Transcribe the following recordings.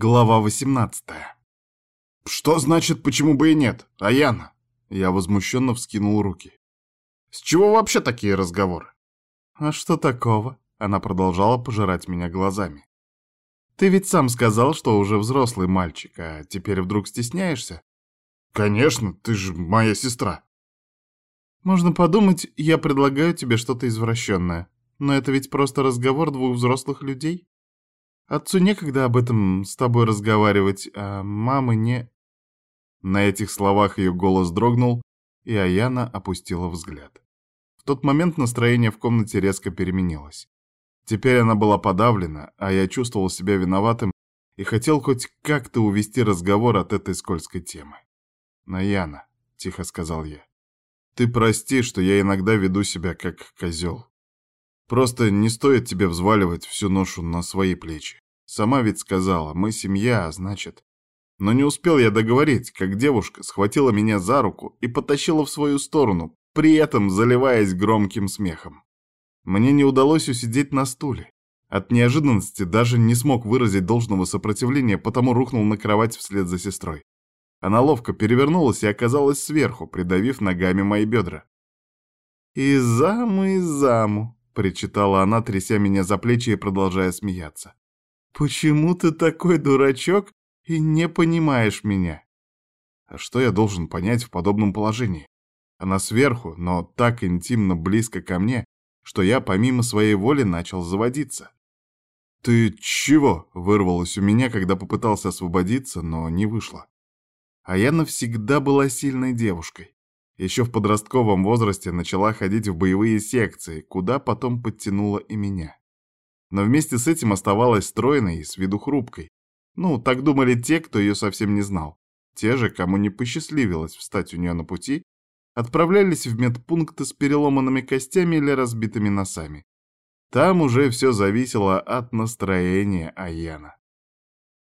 Глава 18 «Что значит, почему бы и нет? Аяна?» Я возмущенно вскинул руки. «С чего вообще такие разговоры?» «А что такого?» Она продолжала пожирать меня глазами. «Ты ведь сам сказал, что уже взрослый мальчик, а теперь вдруг стесняешься?» «Конечно, ты же моя сестра!» «Можно подумать, я предлагаю тебе что-то извращенное. Но это ведь просто разговор двух взрослых людей. Отцу некогда об этом с тобой разговаривать, а мамы не...» На этих словах ее голос дрогнул, и Аяна опустила взгляд. В тот момент настроение в комнате резко переменилось. Теперь она была подавлена, а я чувствовал себя виноватым и хотел хоть как-то увести разговор от этой скользкой темы. «Наяна», — тихо сказал я, — «ты прости, что я иногда веду себя как козел. Просто не стоит тебе взваливать всю ношу на свои плечи. Сама ведь сказала, мы семья, а значит... Но не успел я договорить, как девушка схватила меня за руку и потащила в свою сторону, при этом заливаясь громким смехом. Мне не удалось усидеть на стуле. От неожиданности даже не смог выразить должного сопротивления, потому рухнул на кровать вслед за сестрой. Она ловко перевернулась и оказалась сверху, придавив ногами мои бедра. «И заму, и заму», причитала она, тряся меня за плечи и продолжая смеяться. «Почему ты такой дурачок и не понимаешь меня?» А что я должен понять в подобном положении? Она сверху, но так интимно близко ко мне, что я помимо своей воли начал заводиться. «Ты чего?» — вырвалось у меня, когда попытался освободиться, но не вышло. А я навсегда была сильной девушкой. Еще в подростковом возрасте начала ходить в боевые секции, куда потом подтянула и меня. Но вместе с этим оставалась стройной и с виду хрупкой. Ну, так думали те, кто ее совсем не знал. Те же, кому не посчастливилось встать у нее на пути, отправлялись в медпункты с переломанными костями или разбитыми носами. Там уже все зависело от настроения Аяна.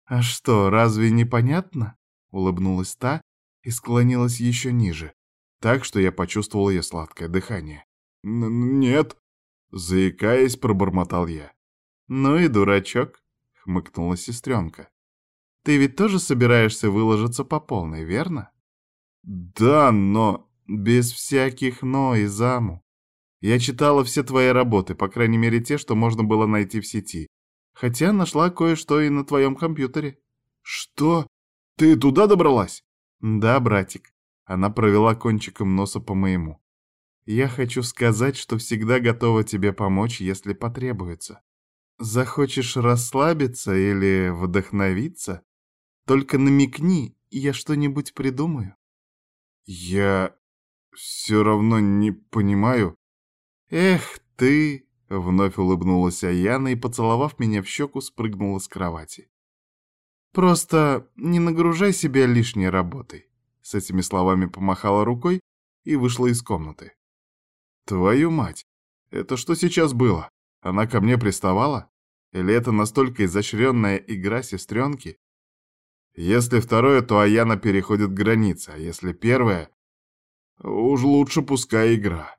«А что, разве непонятно?» — улыбнулась та и склонилась еще ниже так что я почувствовал ее сладкое дыхание. «Нет», — заикаясь, пробормотал я. «Ну и дурачок», — хмыкнула сестренка. «Ты ведь тоже собираешься выложиться по полной, верно?» «Да, но...» «Без всяких «но» и «заму». Я читала все твои работы, по крайней мере те, что можно было найти в сети. Хотя нашла кое-что и на твоем компьютере». «Что? Ты туда добралась?» «Да, братик. Она провела кончиком носа по моему. «Я хочу сказать, что всегда готова тебе помочь, если потребуется. Захочешь расслабиться или вдохновиться? Только намекни, и я что-нибудь придумаю». «Я все равно не понимаю». «Эх ты!» — вновь улыбнулась Аяна и, поцеловав меня в щеку, спрыгнула с кровати. «Просто не нагружай себя лишней работой. С этими словами помахала рукой и вышла из комнаты. Твою мать! Это что сейчас было? Она ко мне приставала? Или это настолько изощренная игра сестренки? Если второе, то Аяна переходит границы, а если первое, уж лучше пускай игра.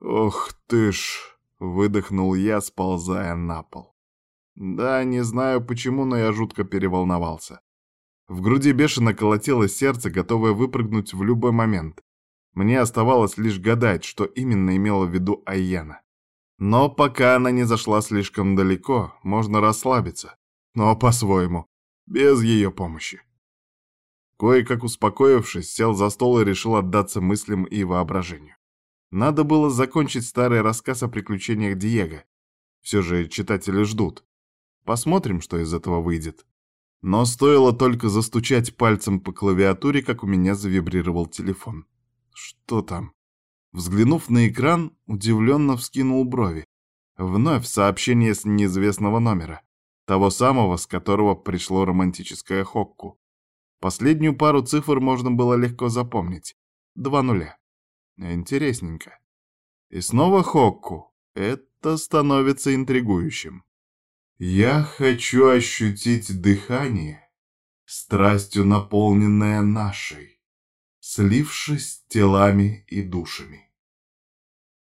Ох ты ж, выдохнул я, сползая на пол. Да, не знаю почему, но я жутко переволновался. В груди бешено колотилось сердце, готовое выпрыгнуть в любой момент. Мне оставалось лишь гадать, что именно имела в виду Айяна. Но пока она не зашла слишком далеко, можно расслабиться. Но по-своему, без ее помощи. Кое-как успокоившись, сел за стол и решил отдаться мыслям и воображению. Надо было закончить старый рассказ о приключениях Диего. Все же читатели ждут. Посмотрим, что из этого выйдет. Но стоило только застучать пальцем по клавиатуре, как у меня завибрировал телефон. Что там? Взглянув на экран, удивленно вскинул брови. Вновь сообщение с неизвестного номера. Того самого, с которого пришло романтическое хокку. Последнюю пару цифр можно было легко запомнить. Два нуля. Интересненько. И снова хокку. Это становится интригующим. Я хочу ощутить дыхание, страстью наполненное нашей, слившись телами и душами.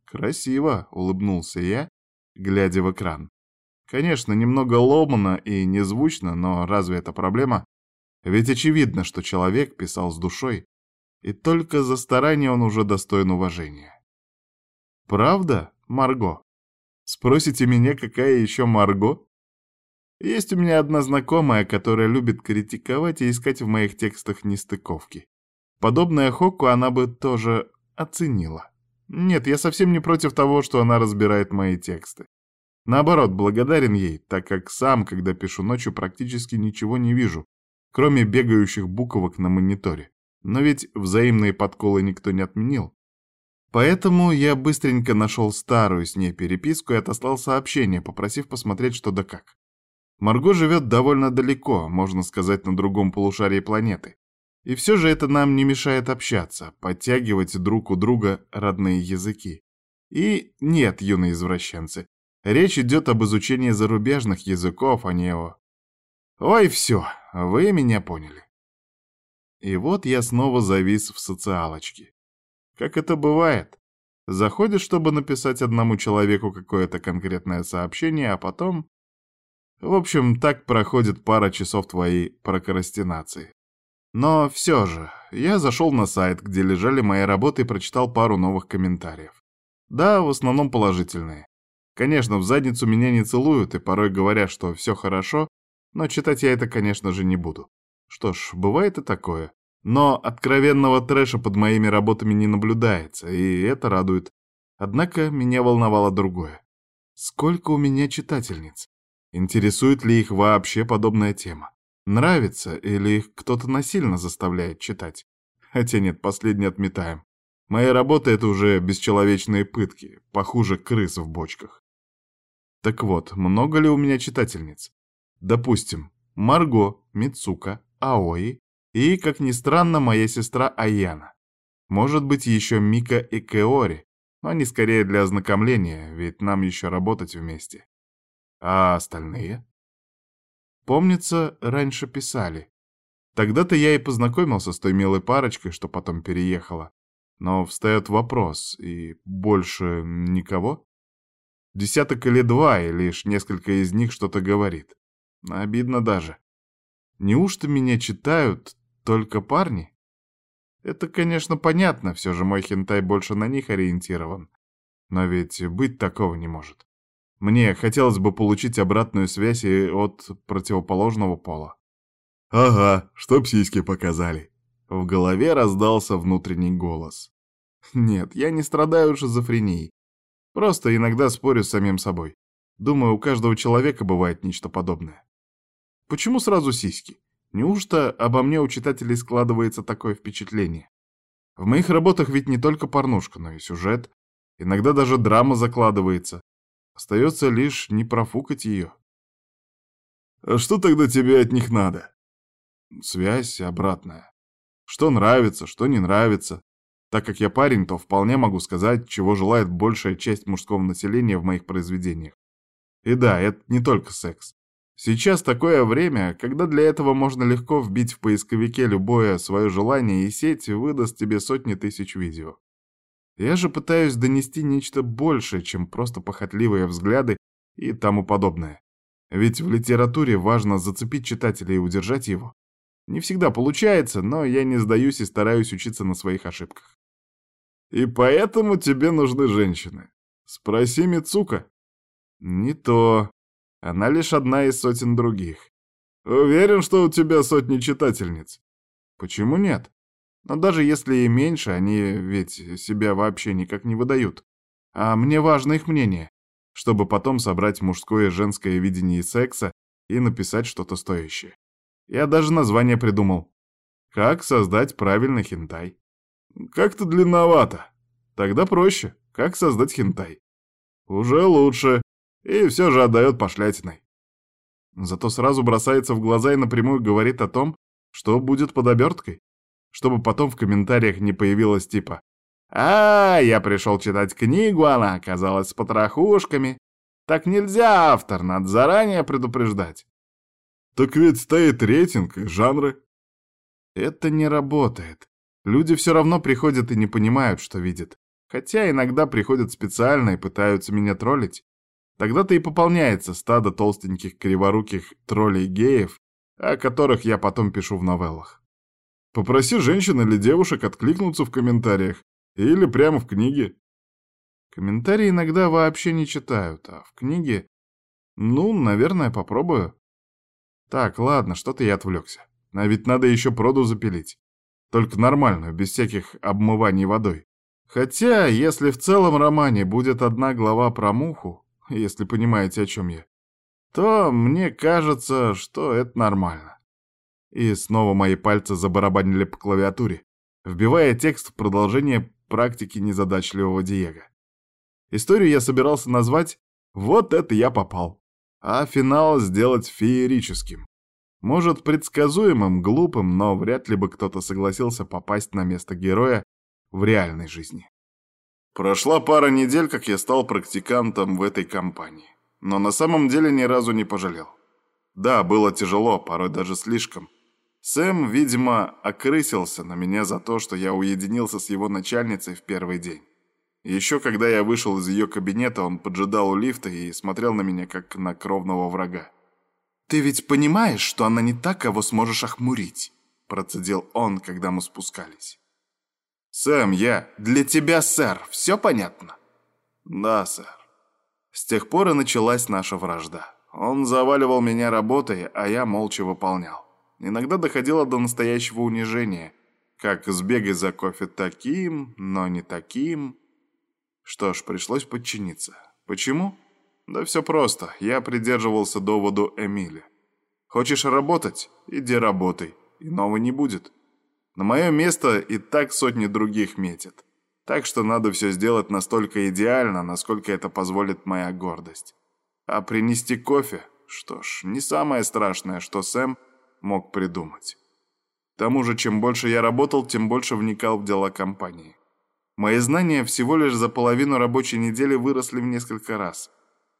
Красиво, улыбнулся я, глядя в экран. Конечно, немного ломано и незвучно, но разве это проблема? Ведь очевидно, что человек писал с душой, и только за старание он уже достоин уважения. Правда, Марго? Спросите меня, какая еще Марго? Есть у меня одна знакомая, которая любит критиковать и искать в моих текстах нестыковки. Подобное Хоку она бы тоже оценила. Нет, я совсем не против того, что она разбирает мои тексты. Наоборот, благодарен ей, так как сам, когда пишу ночью, практически ничего не вижу, кроме бегающих буквок на мониторе. Но ведь взаимные подколы никто не отменил. Поэтому я быстренько нашел старую с ней переписку и отослал сообщение, попросив посмотреть что да как. Марго живет довольно далеко, можно сказать, на другом полушарии планеты. И все же это нам не мешает общаться, подтягивать друг у друга родные языки. И нет, юные извращенцы, речь идет об изучении зарубежных языков, а не о... Ой, все, вы меня поняли. И вот я снова завис в социалочке. Как это бывает? Заходишь, чтобы написать одному человеку какое-то конкретное сообщение, а потом... В общем, так проходит пара часов твоей прокрастинации. Но все же, я зашел на сайт, где лежали мои работы и прочитал пару новых комментариев. Да, в основном положительные. Конечно, в задницу меня не целуют и порой говорят, что все хорошо, но читать я это, конечно же, не буду. Что ж, бывает и такое. Но откровенного трэша под моими работами не наблюдается, и это радует. Однако меня волновало другое. Сколько у меня читательниц? Интересует ли их вообще подобная тема? Нравится или их кто-то насильно заставляет читать? Хотя нет, последнее отметаем. Моя работа — это уже бесчеловечные пытки, похуже крыс в бочках. Так вот, много ли у меня читательниц? Допустим, Марго, Мицука, Аои, и, как ни странно, моя сестра Аяна. Может быть, еще Мика и Кеори, но они скорее для ознакомления, ведь нам еще работать вместе. А остальные? Помнится, раньше писали. Тогда-то я и познакомился с той милой парочкой, что потом переехала. Но встает вопрос, и больше никого? Десяток или два, и лишь несколько из них что-то говорит. Обидно даже. Неужто меня читают только парни? Это, конечно, понятно, все же мой хентай больше на них ориентирован. Но ведь быть такого не может. Мне хотелось бы получить обратную связь и от противоположного пола. «Ага, чтоб сиськи показали». В голове раздался внутренний голос. «Нет, я не страдаю шизофренией. Просто иногда спорю с самим собой. Думаю, у каждого человека бывает нечто подобное. Почему сразу сиськи? Неужто обо мне у читателей складывается такое впечатление? В моих работах ведь не только порнушка, но и сюжет. Иногда даже драма закладывается. Остается лишь не профукать ее. А что тогда тебе от них надо? Связь обратная. Что нравится, что не нравится. Так как я парень, то вполне могу сказать, чего желает большая часть мужского населения в моих произведениях. И да, это не только секс. Сейчас такое время, когда для этого можно легко вбить в поисковике любое свое желание, и сеть выдаст тебе сотни тысяч видео. Я же пытаюсь донести нечто большее, чем просто похотливые взгляды и тому подобное. Ведь в литературе важно зацепить читателя и удержать его. Не всегда получается, но я не сдаюсь и стараюсь учиться на своих ошибках. И поэтому тебе нужны женщины. Спроси Мицука. Не то. Она лишь одна из сотен других. Уверен, что у тебя сотни читательниц. Почему нет? Но даже если и меньше, они ведь себя вообще никак не выдают. А мне важно их мнение, чтобы потом собрать мужское и женское видение секса и написать что-то стоящее. Я даже название придумал. Как создать правильный хентай. Как-то длинновато. Тогда проще. Как создать хентай. Уже лучше и все же отдает пошлятиной. Зато сразу бросается в глаза и напрямую говорит о том, что будет под оберткой, чтобы потом в комментариях не появилось типа «А, я пришел читать книгу, она оказалась с потрохушками. Так нельзя, автор, надо заранее предупреждать». «Так ведь стоит рейтинг и жанры». Это не работает. Люди все равно приходят и не понимают, что видят. Хотя иногда приходят специально и пытаются меня троллить. Тогда-то и пополняется стадо толстеньких криворуких троллей-геев, о которых я потом пишу в новеллах. Попроси женщин или девушек откликнуться в комментариях или прямо в книге. Комментарии иногда вообще не читают, а в книге... Ну, наверное, попробую. Так, ладно, что-то я отвлекся. А ведь надо еще проду запилить. Только нормальную, без всяких обмываний водой. Хотя, если в целом романе будет одна глава про муху, если понимаете, о чем я, то мне кажется, что это нормально. И снова мои пальцы забарабанили по клавиатуре, вбивая текст в продолжение практики незадачливого Диего. Историю я собирался назвать «Вот это я попал», а финал сделать феерическим. Может, предсказуемым, глупым, но вряд ли бы кто-то согласился попасть на место героя в реальной жизни. Прошла пара недель, как я стал практикантом в этой компании, но на самом деле ни разу не пожалел. Да, было тяжело, порой даже слишком. Сэм, видимо, окрысился на меня за то, что я уединился с его начальницей в первый день. Еще когда я вышел из ее кабинета, он поджидал у лифта и смотрел на меня, как на кровного врага. «Ты ведь понимаешь, что она не так, кого сможешь охмурить?» Процедил он, когда мы спускались. «Сэм, я...» «Для тебя, сэр, все понятно?» «Да, сэр». С тех пор и началась наша вражда. Он заваливал меня работой, а я молча выполнял. Иногда доходило до настоящего унижения. Как сбегай за кофе таким, но не таким. Что ж, пришлось подчиниться. Почему? Да все просто. Я придерживался доводу Эмили. Хочешь работать? Иди работай. Иного не будет. На мое место и так сотни других метят. Так что надо все сделать настолько идеально, насколько это позволит моя гордость. А принести кофе? Что ж, не самое страшное, что Сэм мог придумать. К тому же, чем больше я работал, тем больше вникал в дела компании. Мои знания всего лишь за половину рабочей недели выросли в несколько раз,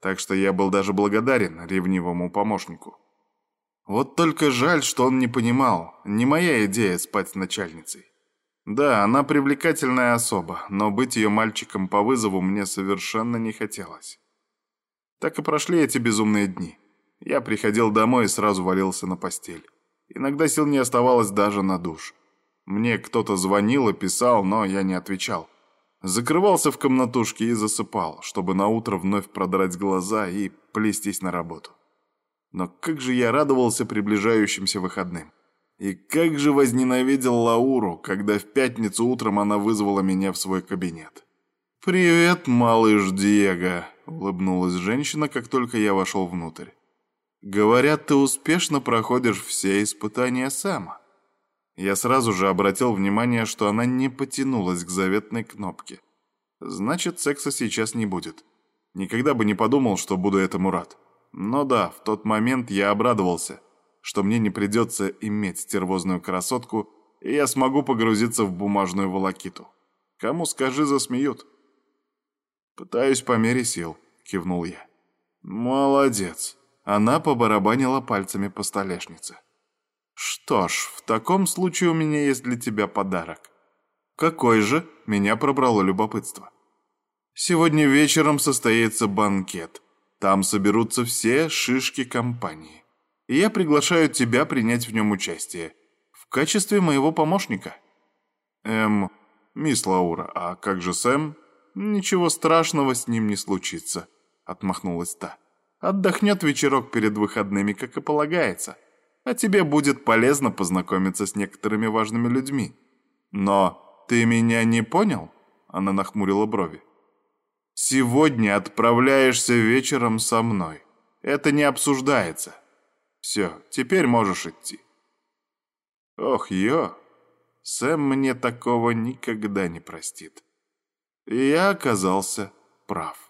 так что я был даже благодарен ревнивому помощнику. Вот только жаль, что он не понимал, не моя идея спать с начальницей. Да, она привлекательная особа, но быть ее мальчиком по вызову мне совершенно не хотелось. Так и прошли эти безумные дни. Я приходил домой и сразу валился на постель. Иногда сил не оставалось даже на душ. Мне кто-то звонил и писал, но я не отвечал. Закрывался в комнатушке и засыпал, чтобы наутро вновь продрать глаза и плестись на работу. Но как же я радовался приближающимся выходным. И как же возненавидел Лауру, когда в пятницу утром она вызвала меня в свой кабинет. «Привет, малыш Диего», — улыбнулась женщина, как только я вошел внутрь. «Говорят, ты успешно проходишь все испытания Сэма». Я сразу же обратил внимание, что она не потянулась к заветной кнопке. Значит, секса сейчас не будет. Никогда бы не подумал, что буду этому рад. Но да, в тот момент я обрадовался, что мне не придется иметь стервозную красотку, и я смогу погрузиться в бумажную волокиту. Кому скажи, засмеют. «Пытаюсь по мере сил», — кивнул я. «Молодец». Она побарабанила пальцами по столешнице. «Что ж, в таком случае у меня есть для тебя подарок». «Какой же?» — меня пробрало любопытство. «Сегодня вечером состоится банкет. Там соберутся все шишки компании. И я приглашаю тебя принять в нем участие. В качестве моего помощника». «Эм, мисс Лаура, а как же Сэм?» «Ничего страшного с ним не случится», — отмахнулась та. «Отдохнет вечерок перед выходными, как и полагается» а тебе будет полезно познакомиться с некоторыми важными людьми. Но ты меня не понял?» Она нахмурила брови. «Сегодня отправляешься вечером со мной. Это не обсуждается. Все, теперь можешь идти». «Ох, ё! Сэм мне такого никогда не простит». И я оказался прав.